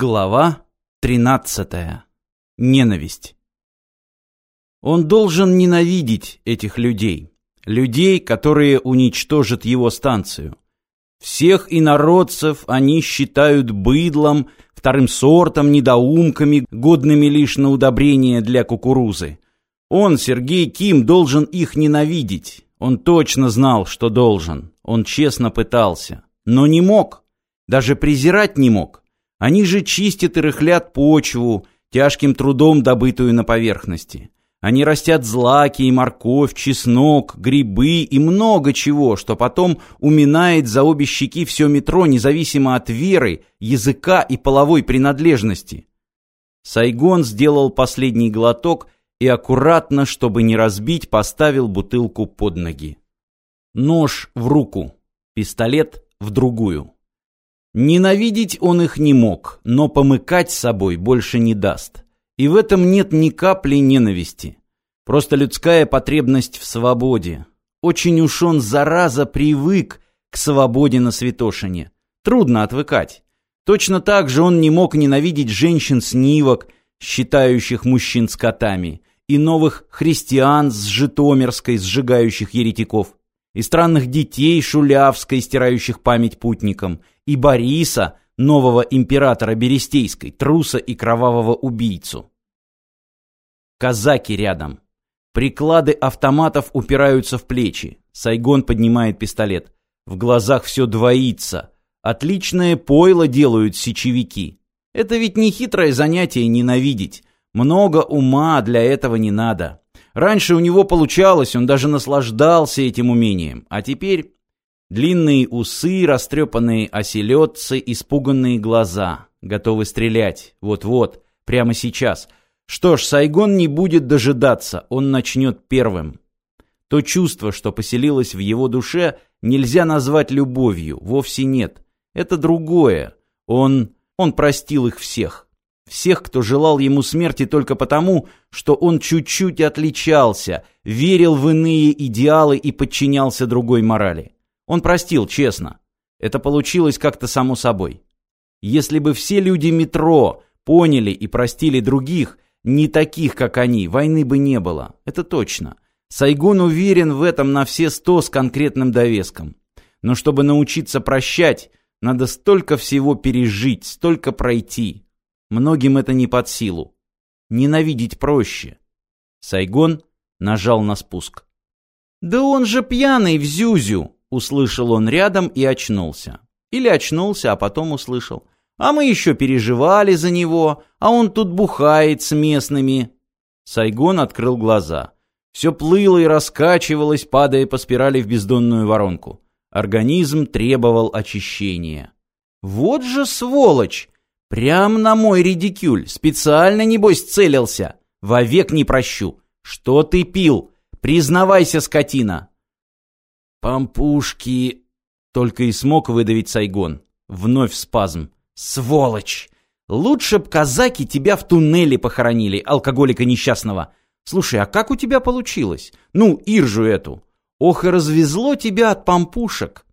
Глава 13. Ненависть. Он должен ненавидеть этих людей. Людей, которые уничтожат его станцию. Всех инородцев они считают быдлом, вторым сортом, недоумками, годными лишь на удобрение для кукурузы. Он, Сергей Ким, должен их ненавидеть. Он точно знал, что должен. Он честно пытался. Но не мог. Даже презирать не мог. Они же чистят и рыхлят почву, тяжким трудом добытую на поверхности. Они растят злаки и морковь, чеснок, грибы и много чего, что потом уминает за обе щеки все метро, независимо от веры, языка и половой принадлежности. Сайгон сделал последний глоток и аккуратно, чтобы не разбить, поставил бутылку под ноги. Нож в руку, пистолет в другую. Ненавидеть он их не мог, но помыкать с собой больше не даст. И в этом нет ни капли ненависти. Просто людская потребность в свободе. Очень уж он, зараза, привык к свободе на Святошине. Трудно отвыкать. Точно так же он не мог ненавидеть женщин-снивок, считающих мужчин скотами, и новых христиан с Житомирской, сжигающих еретиков и странных детей Шулявской, стирающих память путникам, и Бориса, нового императора Берестейской, труса и кровавого убийцу. Казаки рядом. Приклады автоматов упираются в плечи. Сайгон поднимает пистолет. В глазах все двоится. Отличное пойло делают сечевики. Это ведь не хитрое занятие ненавидеть. Много ума для этого не надо. Раньше у него получалось, он даже наслаждался этим умением. А теперь длинные усы, растрепанные оселедцы, испуганные глаза. Готовы стрелять. Вот-вот, прямо сейчас. Что ж, Сайгон не будет дожидаться, он начнет первым. То чувство, что поселилось в его душе, нельзя назвать любовью, вовсе нет. Это другое. Он... он простил их всех. Всех, кто желал ему смерти только потому, что он чуть-чуть отличался, верил в иные идеалы и подчинялся другой морали. Он простил, честно. Это получилось как-то само собой. Если бы все люди метро поняли и простили других, не таких, как они, войны бы не было. Это точно. Сайгон уверен в этом на все сто с конкретным довеском. Но чтобы научиться прощать, надо столько всего пережить, столько пройти. Многим это не под силу. Ненавидеть проще. Сайгон нажал на спуск. «Да он же пьяный в Зюзю!» Услышал он рядом и очнулся. Или очнулся, а потом услышал. «А мы еще переживали за него, а он тут бухает с местными». Сайгон открыл глаза. Все плыло и раскачивалось, падая по спирали в бездонную воронку. Организм требовал очищения. «Вот же сволочь!» Прям на мой редикюль. Специально, небось, целился. Вовек не прощу. Что ты пил? Признавайся, скотина. Пампушки... Только и смог выдавить Сайгон. Вновь спазм. Сволочь! Лучше б казаки тебя в туннеле похоронили, алкоголика несчастного. Слушай, а как у тебя получилось? Ну, Иржу эту. Ох, и развезло тебя от пампушек.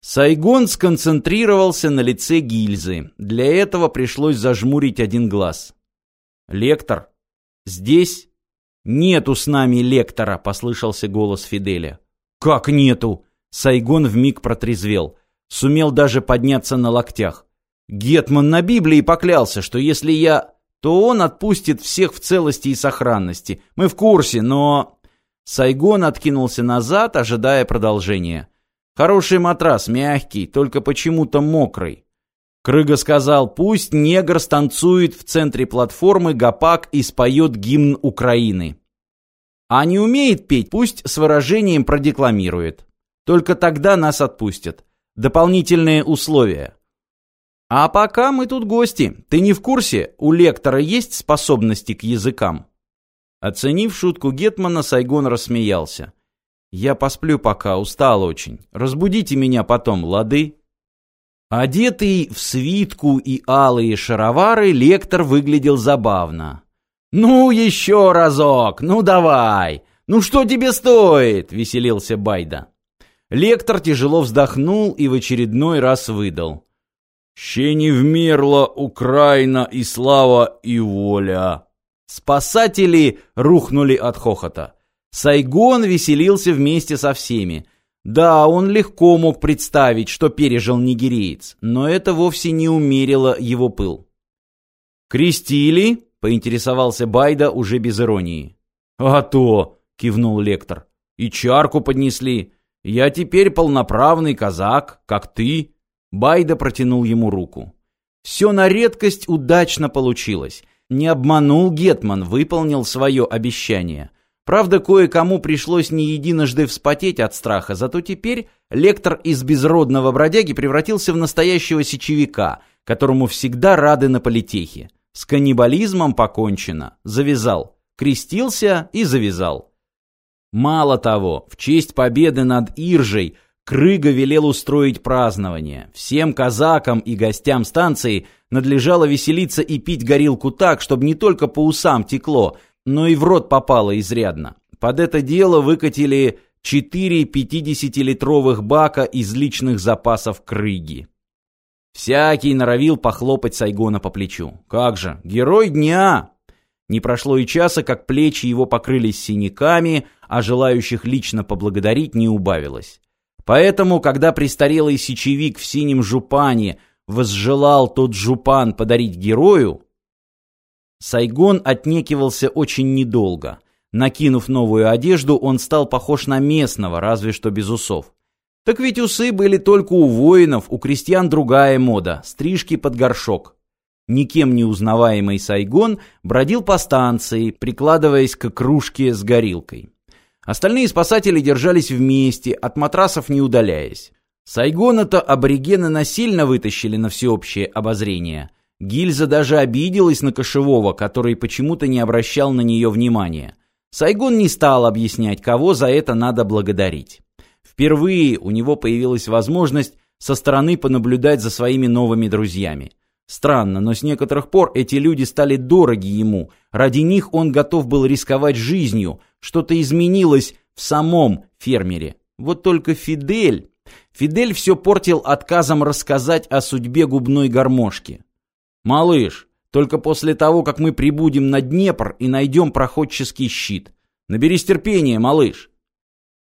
Сайгон сконцентрировался на лице гильзы. Для этого пришлось зажмурить один глаз. «Лектор? Здесь?» «Нету с нами лектора», — послышался голос Фиделя. «Как нету?» Сайгон вмиг протрезвел. Сумел даже подняться на локтях. «Гетман на Библии поклялся, что если я...» то он отпустит всех в целости и сохранности. Мы в курсе, но...» Сайгон откинулся назад, ожидая продолжения. Хороший матрас, мягкий, только почему-то мокрый. Крыга сказал, пусть негр станцует в центре платформы гопак и споет гимн Украины. А не умеет петь, пусть с выражением продекламирует. Только тогда нас отпустят. Дополнительные условия. А пока мы тут гости. Ты не в курсе, у лектора есть способности к языкам? Оценив шутку Гетмана, Сайгон рассмеялся. Я посплю пока, устал очень. Разбудите меня потом, лады?» Одетый в свитку и алые шаровары, лектор выглядел забавно. «Ну, еще разок! Ну, давай! Ну, что тебе стоит?» — веселился Байда. Лектор тяжело вздохнул и в очередной раз выдал. «Ще вмерла Украина и слава и воля!» Спасатели рухнули от хохота. Сайгон веселился вместе со всеми. Да, он легко мог представить, что пережил нигериец, но это вовсе не умерило его пыл. «Крестили?» — поинтересовался Байда уже без иронии. «А то!» — кивнул лектор. «И чарку поднесли. Я теперь полноправный казак, как ты». Байда протянул ему руку. Все на редкость удачно получилось. Не обманул Гетман, выполнил свое обещание. Правда, кое-кому пришлось не единожды вспотеть от страха, зато теперь лектор из безродного бродяги превратился в настоящего сечевика, которому всегда рады на политехе. С каннибализмом покончено. Завязал. Крестился и завязал. Мало того, в честь победы над Иржей Крыга велел устроить празднование. Всем казакам и гостям станции надлежало веселиться и пить горилку так, чтобы не только по усам текло, но и в рот попало изрядно. Под это дело выкатили четыре 50-литровых бака из личных запасов крыги. Всякий норовил похлопать Сайгона по плечу. Как же, герой дня! Не прошло и часа, как плечи его покрылись синяками, а желающих лично поблагодарить не убавилось. Поэтому, когда престарелый сечевик в синем жупане возжелал тот жупан подарить герою, Сайгон отнекивался очень недолго. Накинув новую одежду, он стал похож на местного, разве что без усов. Так ведь усы были только у воинов, у крестьян другая мода – стрижки под горшок. Никем не узнаваемый Сайгон бродил по станции, прикладываясь к кружке с горилкой. Остальные спасатели держались вместе, от матрасов не удаляясь. Сайгона-то аборигены насильно вытащили на всеобщее обозрение – Гильза даже обиделась на Кошевого, который почему-то не обращал на нее внимания. Сайгон не стал объяснять, кого за это надо благодарить. Впервые у него появилась возможность со стороны понаблюдать за своими новыми друзьями. Странно, но с некоторых пор эти люди стали дороги ему. Ради них он готов был рисковать жизнью. Что-то изменилось в самом фермере. Вот только Фидель... Фидель все портил отказом рассказать о судьбе губной гармошки. «Малыш, только после того, как мы прибудем на Днепр и найдем проходческий щит. Наберись терпения, малыш».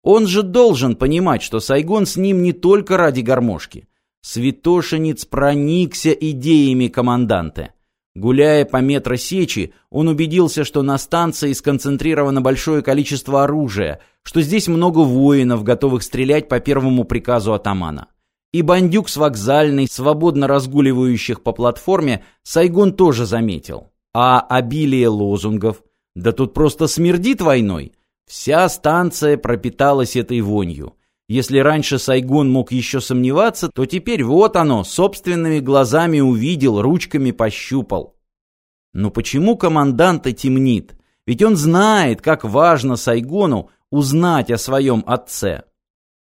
Он же должен понимать, что Сайгон с ним не только ради гармошки. Святошинец проникся идеями команданта. Гуляя по метро сечи, он убедился, что на станции сконцентрировано большое количество оружия, что здесь много воинов, готовых стрелять по первому приказу атамана. И бандюк с вокзальной, свободно разгуливающих по платформе, Сайгон тоже заметил. А обилие лозунгов? Да тут просто смердит войной. Вся станция пропиталась этой вонью. Если раньше Сайгон мог еще сомневаться, то теперь вот оно, собственными глазами увидел, ручками пощупал. Но почему команданта темнит? Ведь он знает, как важно Сайгону узнать о своем отце.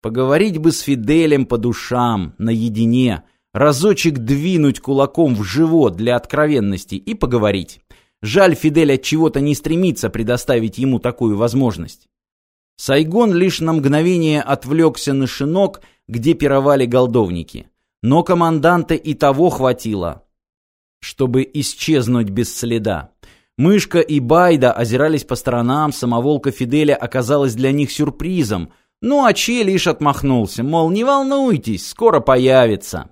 Поговорить бы с Фиделем по душам, наедине, разочек двинуть кулаком в живот для откровенности и поговорить. Жаль, Фидель от чего-то не стремится предоставить ему такую возможность. Сайгон лишь на мгновение отвлекся на шинок, где пировали голдовники. Но команданта и того хватило, чтобы исчезнуть без следа. Мышка и Байда озирались по сторонам, самоволка Фиделя оказалась для них сюрпризом – ну а Че лишь отмахнулся, мол, не волнуйтесь, скоро появится.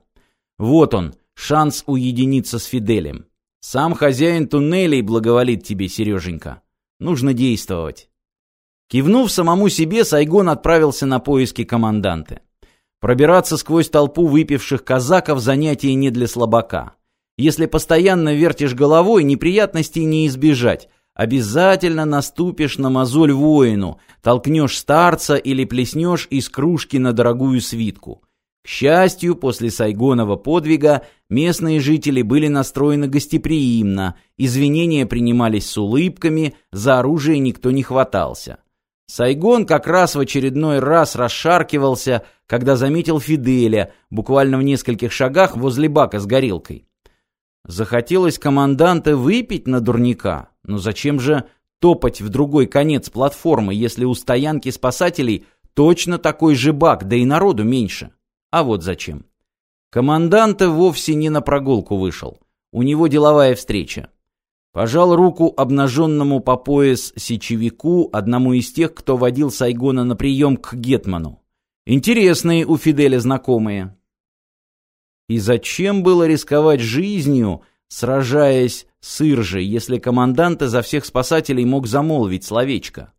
Вот он, шанс уединиться с Фиделем. Сам хозяин туннелей благоволит тебе, Сереженька. Нужно действовать. Кивнув самому себе, Сайгон отправился на поиски команданта. Пробираться сквозь толпу выпивших казаков занятие не для слабака. Если постоянно вертишь головой, неприятностей не избежать, Обязательно наступишь на мозоль воину, толкнешь старца или плеснешь из кружки на дорогую свитку. К счастью, после Сайгонова подвига местные жители были настроены гостеприимно, извинения принимались с улыбками, за оружие никто не хватался. Сайгон как раз в очередной раз расшаркивался, когда заметил Фиделя, буквально в нескольких шагах возле бака с горелкой. Захотелось команданта выпить на дурника. Но зачем же топать в другой конец платформы, если у стоянки спасателей точно такой же бак, да и народу меньше? А вот зачем. Командант вовсе не на прогулку вышел. У него деловая встреча. Пожал руку обнаженному по пояс сечевику, одному из тех, кто водил Сайгона на прием к Гетману. Интересные у Фиделя знакомые. И зачем было рисковать жизнью, сражаясь с Иржей, если командант изо всех спасателей мог замолвить словечко?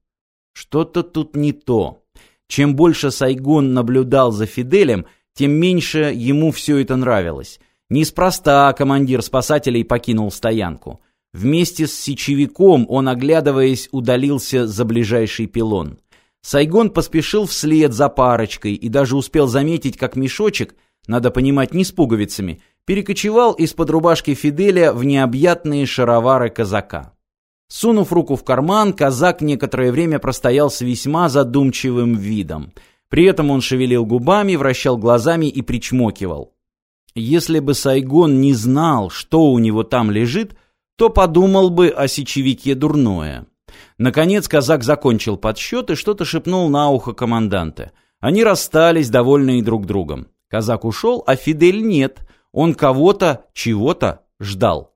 Что-то тут не то. Чем больше Сайгон наблюдал за Фиделем, тем меньше ему все это нравилось. Неспроста командир спасателей покинул стоянку. Вместе с сечевиком он, оглядываясь, удалился за ближайший пилон. Сайгон поспешил вслед за парочкой и даже успел заметить, как мешочек, надо понимать не с пуговицами, перекочевал из-под рубашки Фиделя в необъятные шаровары казака. Сунув руку в карман, казак некоторое время простоял с весьма задумчивым видом. При этом он шевелил губами, вращал глазами и причмокивал. Если бы Сайгон не знал, что у него там лежит, то подумал бы о сечевике дурное. Наконец казак закончил подсчет и что-то шепнул на ухо команданта. Они расстались, довольные друг другом. Казак ушел, а Фидель нет. Он кого-то, чего-то ждал.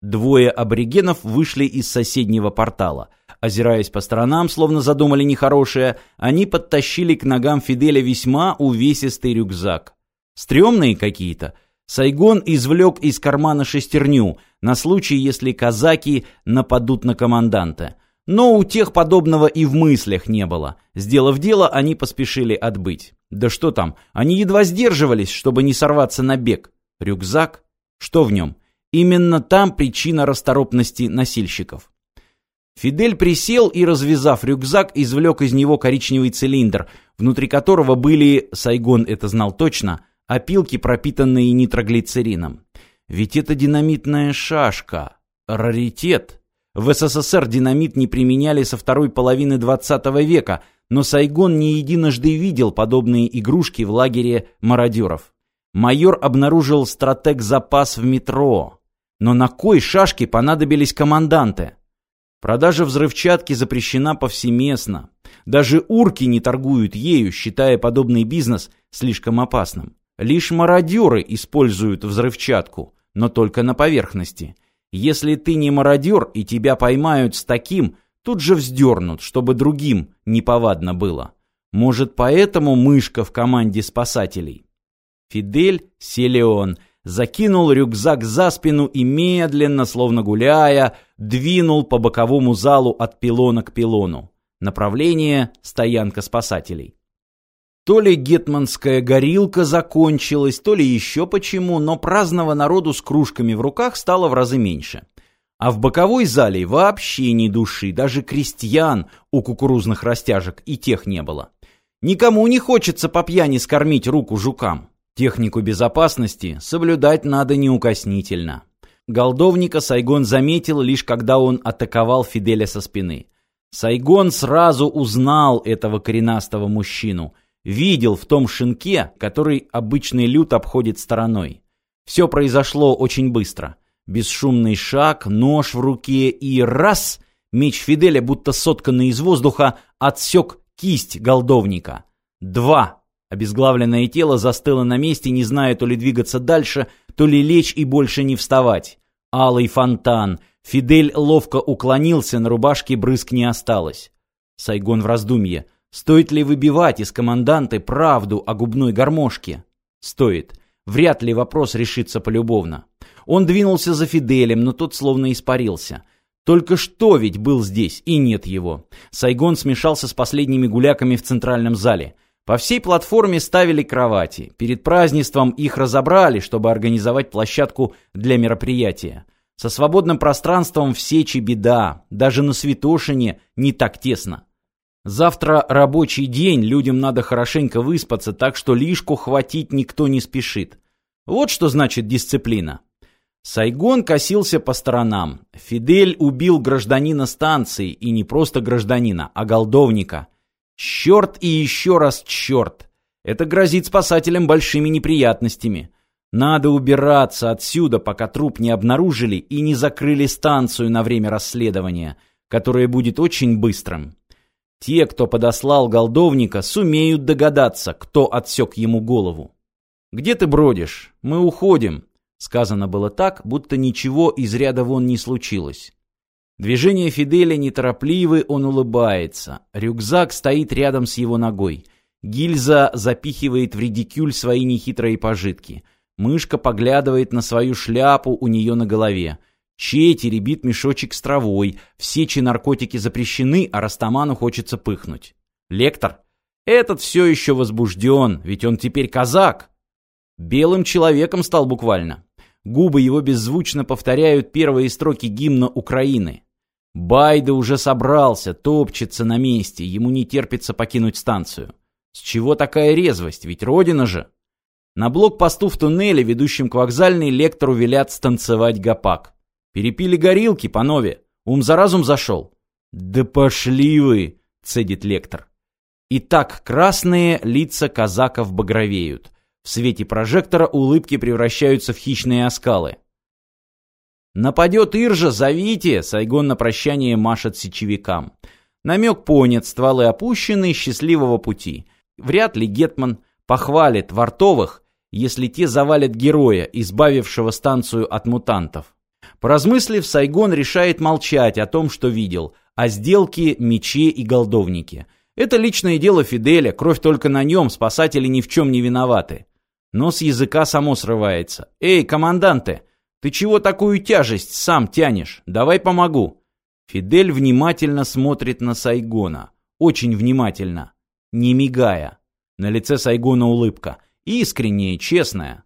Двое аборигенов вышли из соседнего портала. Озираясь по сторонам, словно задумали нехорошее, они подтащили к ногам Фиделя весьма увесистый рюкзак. Стремные какие-то. Сайгон извлек из кармана шестерню, на случай, если казаки нападут на команданта. Но у тех подобного и в мыслях не было. Сделав дело, они поспешили отбыть. Да что там, они едва сдерживались, чтобы не сорваться на бег. Рюкзак? Что в нем? Именно там причина расторопности носильщиков. Фидель присел и, развязав рюкзак, извлек из него коричневый цилиндр, внутри которого были, Сайгон это знал точно, опилки, пропитанные нитроглицерином. Ведь это динамитная шашка. Раритет. В СССР динамит не применяли со второй половины 20 века, но Сайгон не единожды видел подобные игрушки в лагере мародеров. Майор обнаружил стратег-запас в метро. Но на кой шашке понадобились команданты? Продажа взрывчатки запрещена повсеместно. Даже урки не торгуют ею, считая подобный бизнес слишком опасным. Лишь мародеры используют взрывчатку, но только на поверхности. Если ты не мародер и тебя поймают с таким, тут же вздернут, чтобы другим неповадно было. Может, поэтому мышка в команде спасателей? Фидель Селеон закинул рюкзак за спину и медленно, словно гуляя, двинул по боковому залу от пилона к пилону. Направление – стоянка спасателей. То ли гетманская горилка закончилась, то ли еще почему, но праздного народу с кружками в руках стало в разы меньше. А в боковой зале вообще ни души, даже крестьян у кукурузных растяжек и тех не было. Никому не хочется по пьяни скормить руку жукам. Технику безопасности соблюдать надо неукоснительно. Голдовника Сайгон заметил лишь когда он атаковал Фиделя со спины. Сайгон сразу узнал этого коренастого мужчину – видел в том шинке, который обычный люд обходит стороной. Все произошло очень быстро. Бесшумный шаг, нож в руке и раз — меч Фиделя, будто сотканный из воздуха, отсек кисть голдовника. Два. Обезглавленное тело застыло на месте, не зная то ли двигаться дальше, то ли лечь и больше не вставать. Алый фонтан. Фидель ловко уклонился, на рубашке брызг не осталось. Сайгон в раздумье — Стоит ли выбивать из команданты правду о губной гармошке? Стоит. Вряд ли вопрос решится полюбовно. Он двинулся за Фиделем, но тот словно испарился. Только что ведь был здесь, и нет его. Сайгон смешался с последними гуляками в центральном зале. По всей платформе ставили кровати. Перед празднеством их разобрали, чтобы организовать площадку для мероприятия. Со свободным пространством в Сечи беда. Даже на Святошине не так тесно. Завтра рабочий день, людям надо хорошенько выспаться, так что лишку хватить никто не спешит. Вот что значит дисциплина. Сайгон косился по сторонам. Фидель убил гражданина станции, и не просто гражданина, а голдовника. Черт и еще раз черт. Это грозит спасателям большими неприятностями. Надо убираться отсюда, пока труп не обнаружили и не закрыли станцию на время расследования, которое будет очень быстрым. Те, кто подослал голдовника, сумеют догадаться, кто отсек ему голову. «Где ты бродишь? Мы уходим!» Сказано было так, будто ничего из ряда вон не случилось. Движения Фиделя неторопливы, он улыбается. Рюкзак стоит рядом с его ногой. Гильза запихивает в редикюль свои нехитрые пожитки. Мышка поглядывает на свою шляпу у нее на голове. Чей теребит мешочек с травой. Все чи наркотики запрещены, а Растаману хочется пыхнуть. Лектор? Этот все еще возбужден, ведь он теперь казак. Белым человеком стал буквально. Губы его беззвучно повторяют первые строки гимна Украины. Байда уже собрался, топчется на месте, ему не терпится покинуть станцию. С чего такая резвость, ведь родина же. На блокпосту в туннеле, ведущем к вокзальной, лектору велят станцевать гопак. Перепили горилки, панове. Ум за разум зашел. Да пошли вы, цедит лектор. И так красные лица казаков багровеют. В свете прожектора улыбки превращаются в хищные оскалы. «Нападет Иржа, зовите!» — Сайгон на прощание машет сечевикам. Намек понят, стволы опущены, счастливого пути. Вряд ли Гетман похвалит Вартовых, если те завалят героя, избавившего станцию от мутантов. Поразмыслив, Сайгон решает молчать о том, что видел, о сделке, мече и голдовнике. Это личное дело Фиделя, кровь только на нем, спасатели ни в чем не виноваты. Но с языка само срывается. «Эй, команданте, ты чего такую тяжесть сам тянешь? Давай помогу». Фидель внимательно смотрит на Сайгона. Очень внимательно. Не мигая. На лице Сайгона улыбка. Искренняя, честная.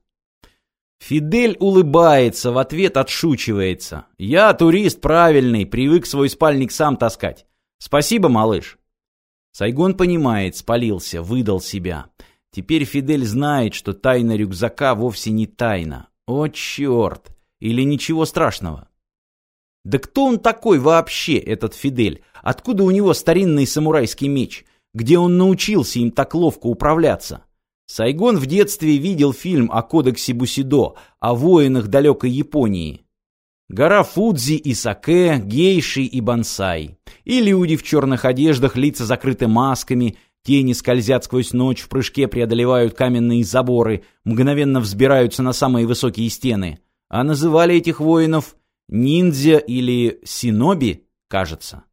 Фидель улыбается, в ответ отшучивается. «Я турист правильный, привык свой спальник сам таскать. Спасибо, малыш». Сайгон понимает, спалился, выдал себя. Теперь Фидель знает, что тайна рюкзака вовсе не тайна. О, черт! Или ничего страшного? Да кто он такой вообще, этот Фидель? Откуда у него старинный самурайский меч? Где он научился им так ловко управляться? Сайгон в детстве видел фильм о кодексе Бусидо, о воинах далекой Японии. Гора Фудзи и Саке, гейши и бонсай. И люди в черных одеждах, лица закрыты масками, тени скользят сквозь ночь, в прыжке преодолевают каменные заборы, мгновенно взбираются на самые высокие стены. А называли этих воинов ниндзя или синоби, кажется.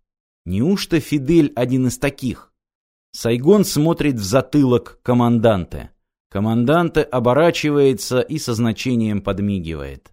Неужто Фидель один из таких? Сайгон смотрит в затылок команданте. Команданте оборачивается и со значением подмигивает.